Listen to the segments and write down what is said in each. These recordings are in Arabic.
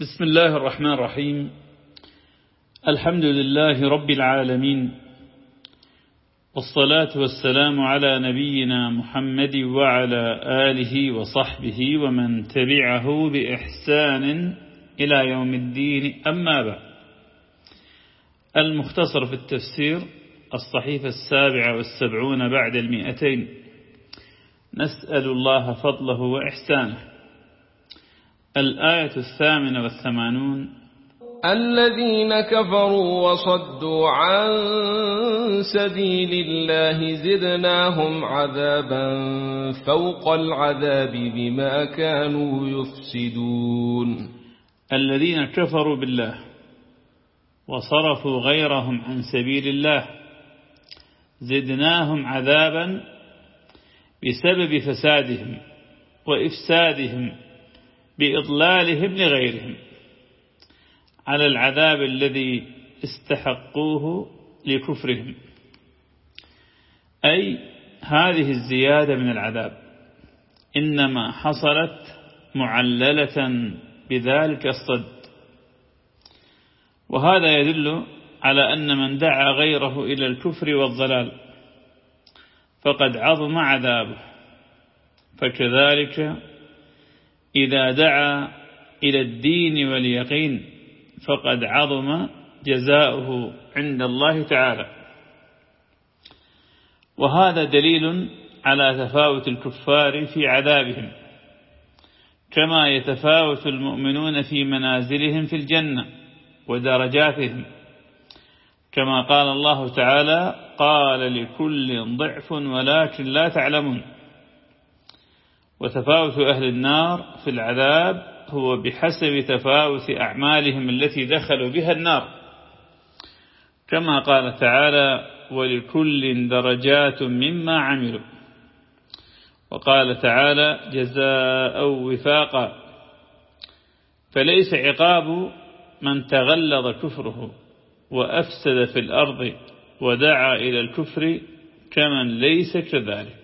بسم الله الرحمن الرحيم. الحمد لله رب العالمين. والصلاة والسلام على نبينا محمد وعلى آله وصحبه ومن تبعه بإحسان إلى يوم الدين. أما بعد. المختصر في التفسير الصحيفة السابعة والسبعون بعد المئتين. نسأل الله فضله وإحسانه. الآية الثامنة والثمانون. الذين كفروا وصدوا عن سبيل الله زدناهم عذابا فوق العذاب بما كانوا يفسدون. الذين كفروا بالله وصرفوا غيرهم عن سبيل الله زدناهم عذابا بسبب فسادهم وإفسادهم بإضلالهم لغيرهم على العذاب الذي استحقوه لكفرهم. أي هذه الزيادة من العذاب إنما حصلت معللة بذلك الصد. وهذا يدل على أن من دعا غيره إلى الكفر والضلال فقد عظم عذابه فكذلك إذا دعا إلى الدين واليقين فقد عظم جزاؤه عند الله تعالى. وهذا دليل على تفاوت الكفار في عذابهم كما يتفاوت المؤمنون في منازلهم في الجنة ودرجاتهم. كما قال الله تعالى قال لكل ضعف ولكن لا تعلمون وتفاوت أهل النار في العذاب هو بحسب تفاوت أعمالهم التي دخلوا بها النار. كما قال تعالى ولكل درجات مما عملوا وقال تعالى جزاء وفاقا فليس عقاب من تغلظ كفره وأفسد في الأرض ودعا إلى الكفر كمن ليس كذلك.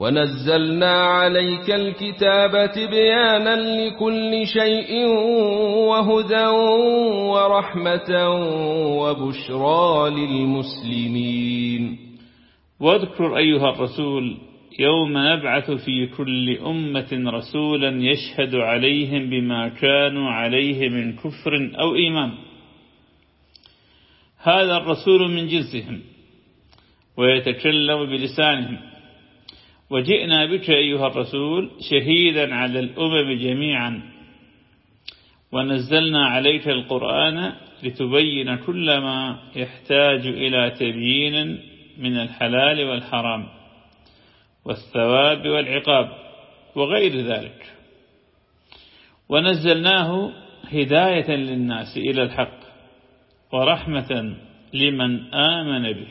ونزلنا عليك الكتاب تبيانا لكل شيء وهدى ورحمة وبشرى للمسلمين. واذكر أيها الرسول يوم نبعث في كل أمة رسولا يشهد عليهم بما كانوا عليه من كفر أو إيمان. هذا الرسول من جنسهم ويتكلم بلسانهم. وجئنا بك أيها الرسول شهيدا على الأمم جميعا. ونزلنا عليك القرآن لتبين كل ما يحتاج إلى تبيين من الحلال والحرام والثواب والعقاب وغير ذلك. ونزلناه هداية للناس إلى الحق ورحمة لمن آمن به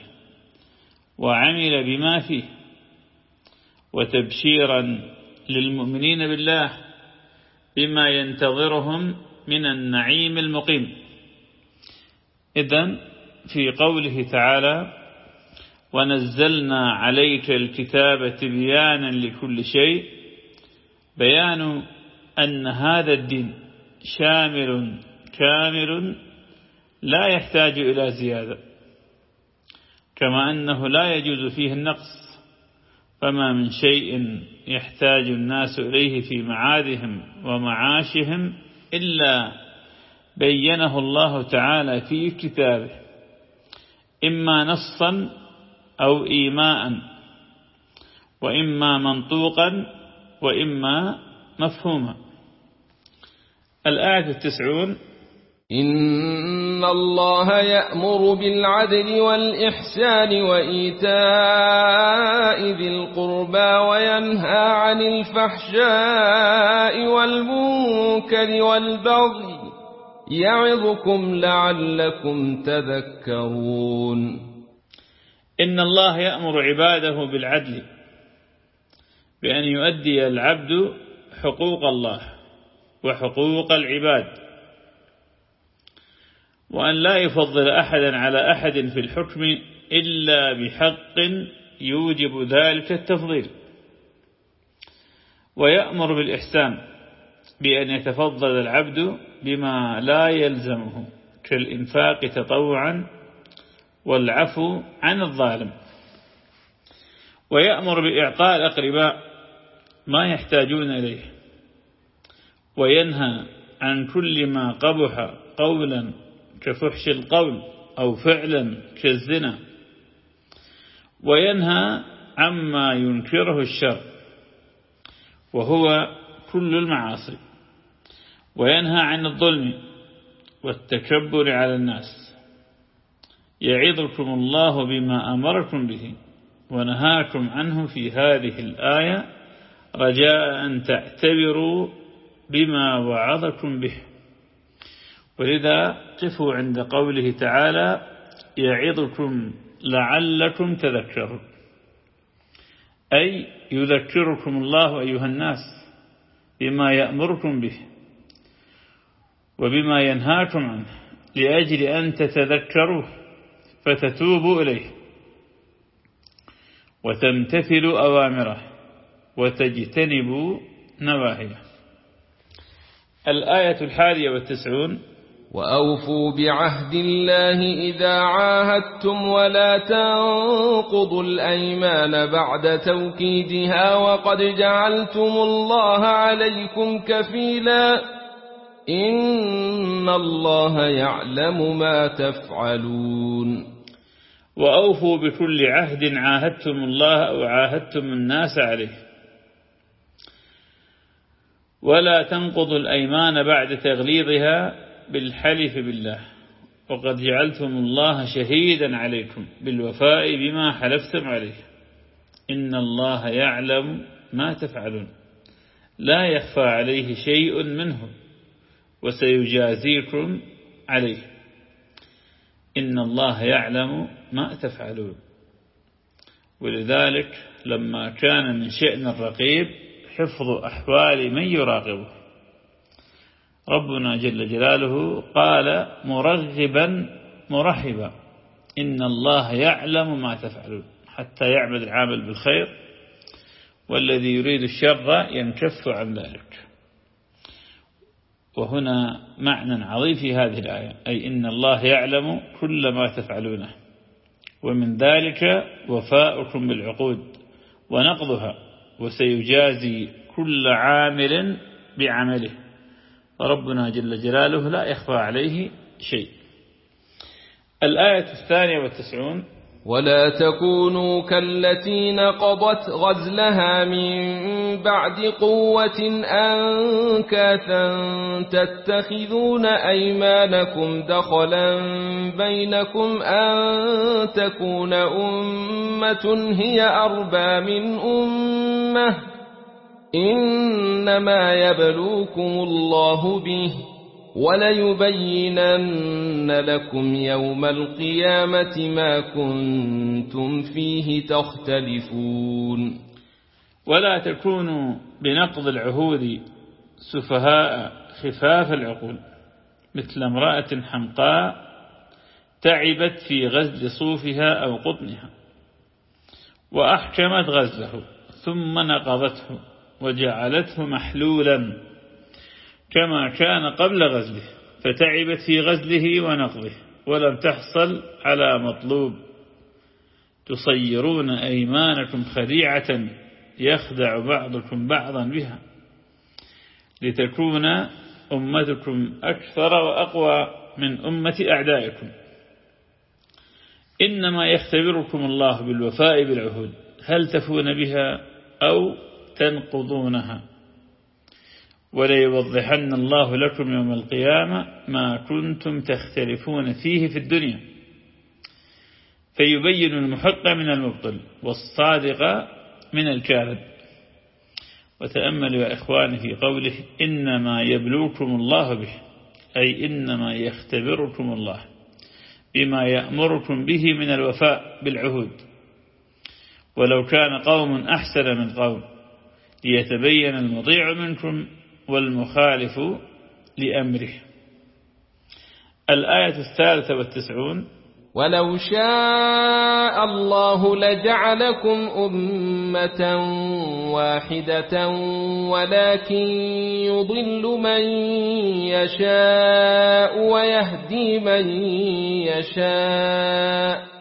وعمل بما فيه. وتبشيرا للمؤمنين بالله بما ينتظرهم من النعيم المقيم. إذن في قوله تعالى ونزلنا عليك الكتاب تبيانا لكل شيء. بيان أن هذا الدين شامل كامل لا يحتاج إلى زيادة كما أنه لا يجوز فيه النقص. فما من شيء يحتاج الناس إليه في معادهم ومعاشهم إلا بينه الله تعالى في كتابه إما نصا أو إيماء وإما منطوقا وإما مفهوما. الآية التسعون إن الله يأمر بالعدل والإحسان وإيتاء ذي القربى وينهى عن الفحشاء والمنكر والبغي يعظكم لعلكم تذكرون إن الله يأمر عباده بالعدل بأن يؤدي العبد حقوق الله وحقوق العباد وأن لا يفضل أحدا على أحد في الحكم إلا بحق يوجب ذلك التفضيل. ويأمر بالإحسان بأن يتفضل العبد بما لا يلزمه كالإنفاق تطوعا والعفو عن الظالم. ويأمر بإعطاء الأقرباء ما يحتاجون إليه وينهى عن كل ما قبح قولا كفحش القول أو فعلا كالزنا. وينهى عما ينكره الشر وهو كل المعاصي. وينهى عن الظلم والتكبر على الناس. يعظكم الله بما أمركم به ونهاكم عنه في هذه الآية رجاء أن تعتبروا بما وعظكم به. ولذا قفوا عند قوله تعالى يعظكم لعلكم تذكرون. أي يذكركم الله أيها الناس بما يأمركم به وبما ينهاكم عنه لأجل أن تتذكروه فتتوبوا إليه وتمتثلوا أوامره وتجتنبوا نواهيه. الآية الحادية والتسعون وأوفوا بعهد الله إذا عاهدتم ولا تنقضوا الأيمان بعد توكيدها وقد جعلتم الله عليكم كفيلا إن الله يعلم ما تفعلون. وأوفوا بكل عهد عاهدتم الله أو عاهدتم الناس عليه. ولا تنقضوا الأيمان بعد تغليظها بالحلف بالله. وقد جعلتم الله شهيدا عليكم بالوفاء بما حلفتم عليه. إن الله يعلم ما تفعلون. لا يخفى عليه شيء منه وسيجازيكم عليه. إن الله يعلم ما تفعلون. ولذلك لما كان من شأن الرقيب حفظ أحوال من يراقبه. ربنا جل جلاله قال مرغبا مرحبا. إن الله يعلم ما تفعلون. حتى يعمل العامل بالخير والذي يريد الشر ينكف عن ذلك. وهنا معنى عظيم في هذه الآية أي إن الله يعلم كل ما تفعلونه. ومن ذلك وفاؤكم بالعقود ونقضها وسيجازي كل عامل بعمله. ربنا جل جلاله لا يخفى عليه شيء. الآية الثانية والتسعون. ولا تكونوا كالتي نقضت غزلها من بعد قوة أنكاثا تتخذون أيمانكم دخلا بينكم أن تكون أمة هي أربى من أمة. إنما يبلوكم الله به وليبينن لكم يوم القيامة ما كنتم فيه تختلفون. ولا تكونوا بنقض العهود سفهاء خفاف العقول مثل امرأة حمقاء تعبت في غزل صوفها أو قطنها وأحكمت غزله ثم نقضته. وجعلته محلولا كما كان قبل غزله فتعبت في غزله ونقضه ولم تحصل على مطلوب. تصيرون أيمانكم خديعة يخدع بعضكم بعضا بها لتكون أمتكم أكثر وأقوى من أمة أعدائكم. إنما يختبركم الله بالوفاء بالعهود هل تفون بها أو تنقضونها. وليوضحن الله لكم يوم القيامة ما كنتم تختلفون فيه في الدنيا. فيبين المحق من المبطل والصادق من الكاذب. وتأملوا يا إخواني في قوله إنما يبلوكم الله به أي إنما يختبركم الله بما يأمركم به من الوفاء بالعهود. ولو كان قوم أحسن من قوم. ليتبين المطيع منكم والمخالف لأمره. الآية الثالثة والتسعون. ولو شاء الله لجعلكم أمة واحدة ولكن يضل من يشاء ويهدي من يشاء.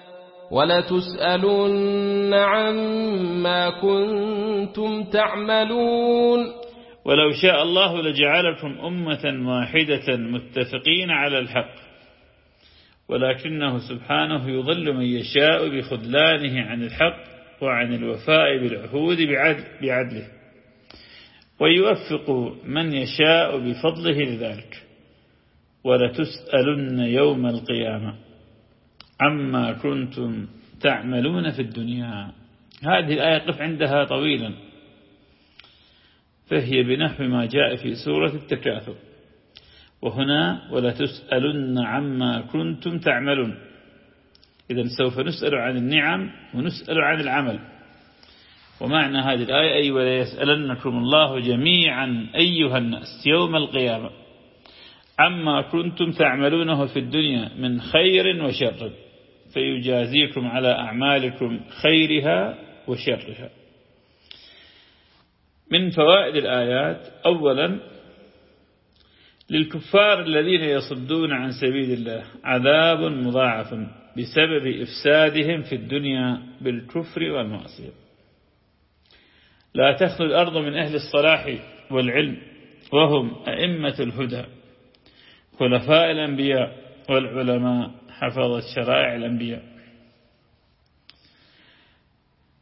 ولتسألن عما كنتم تعملون. ولو شاء الله لجعلكم أمة واحدة متفقين على الحق. ولكنه سبحانه يضل من يشاء بخذلانه عن الحق وعن الوفاء بالعهود بعدله. ويوفق من يشاء بفضله لذلك. ولتسألن يوم القيامة. عما كنتم تعملون في الدنيا. هذه الآية قف عندها طويلا. فهي بنحو ما جاء في سورة التكاثر. وهنا ولا تسألن عما كنتم تعملون. إذا سوف نسأل عن النعم ونسأل عن العمل. ومعنى هذه الآية أي ولا يسألنكم الله جميعا أيها الناس يوم القيامة عما كنتم تعملونه في الدنيا من خير وشر. فيجازيكم على أعمالكم خيرها وشرها. من فوائد الآيات أولا للكفار الذين يصدون عن سبيل الله عذاب مضاعف بسبب إفسادهم في الدنيا بالكفر والمعصية. لا تخلو الأرض من أهل الصلاح والعلم وهم أئمة الهدى خلفاء الأنبياء والعلماء. حفظت شرائع الأنبياء.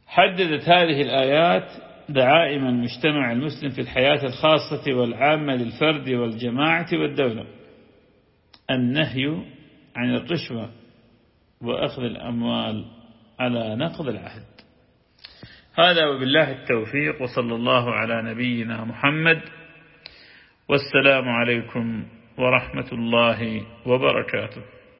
حددت هذه الآيات دعائم المجتمع المسلم في الحياة الخاصة والعامة للفرد والجماعة والدولة. النهي عن الرشوة وأخذ الأموال على نقض العهد. هذا وبالله التوفيق وصلى الله على نبينا محمد. والسلام عليكم ورحمة الله وبركاته.